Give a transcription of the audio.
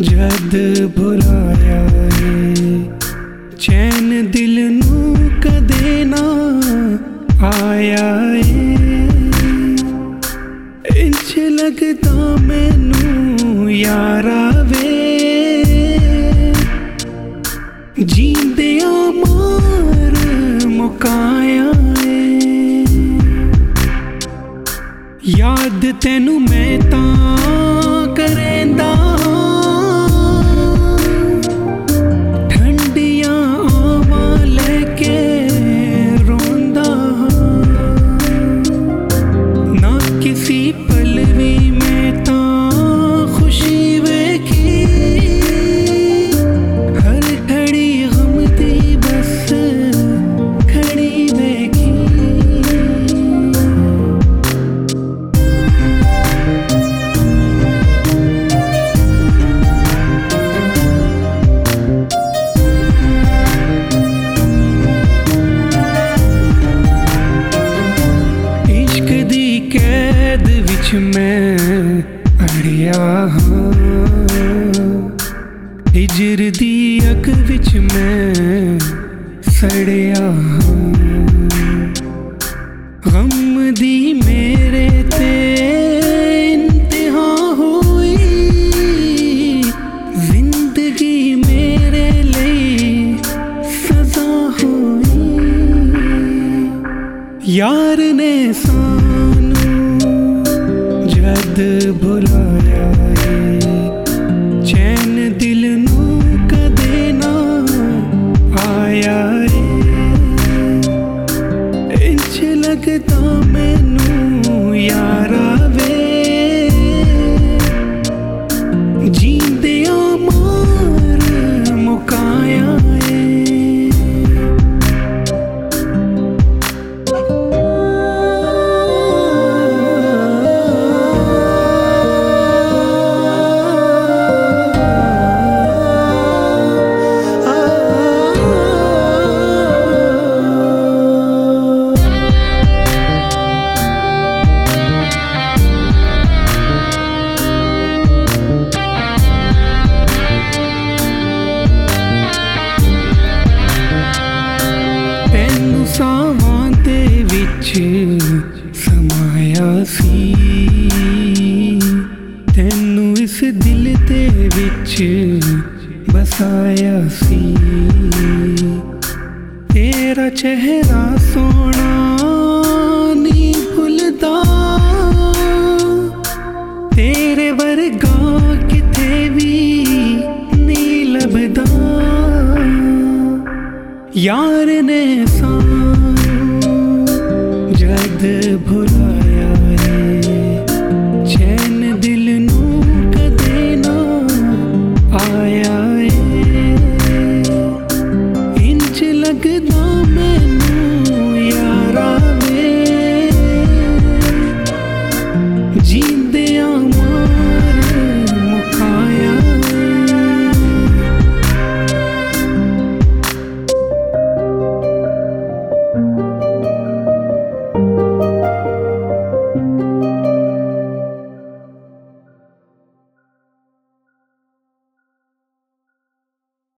ਜਦ ਭੁਲਾਇਆ ਏ। ਚੈਨ ਦਿਲ ਨੂੰ ਕਦੇ ਨਾ ਆਇਆ ਏ। ਇੰਝ ਲੱਗਦਾ ਮੈਨੂੰ ਯਾਰਾ ਵੇ। ਜੀਂਦਿਆਂ ਮਾਰ ਮੁਕਾਇਆ ਏ। ਯਾਦ ਤੈਨੂੰ ਮੈਂ ਤਾਂ ਕਰੇਂਦਾ ਵਿੱਚ ਮੈਂ ਅੜਿਆ ਹਾਂ। ਹਿਜਰ ਦੀ ਅੱਗ ਵਿੱਚ ਮੈਂ ਸੜਿਆ ਹਾਂ। ਗਮ ਦੀ ਮੇਰੇ ਤੇ ਇੰਤਹਾ ਹੋਈ। ਜ਼ਿੰਦਗੀ ਮੇਰੇ ਲਈ ਸਜ਼ਾ ਹੋਈ। ਯਾਰ ਨੇ ਸਾਨੂੰ ਜਦ ਭੁਲਾਇਆ ਏ ਚੈਨ ਦਿਲ ਨੂੰ ਕਦੇ ਨਾ ਆਇਆ ਏ ਇੰਝ ਲੱਗਦਾ ਮੈਨੂੰ ਯਾਰਾ ਵਿੱਚ ਸਮਾਇਆ ਸੀ ਤੈਨੂੰ ਇਸ ਦਿਲ ਦੇ ਵਿੱਚ ਬਸਾਇਆ ਸੀ ਤੇਰਾ ਚਿਹਰਾ ਸੋਹਣਾ ਨਹੀਂ ਭੁੱਲਦਾ ਤੇਰੇ ਵਰਗਾ ਕਿਤੇ ਵੀ ਨਹੀਂ ਲੱਭਦਾ ਯਾਰ ਨੇ ਸਾਂ ਜਦ ਭੁਲਾ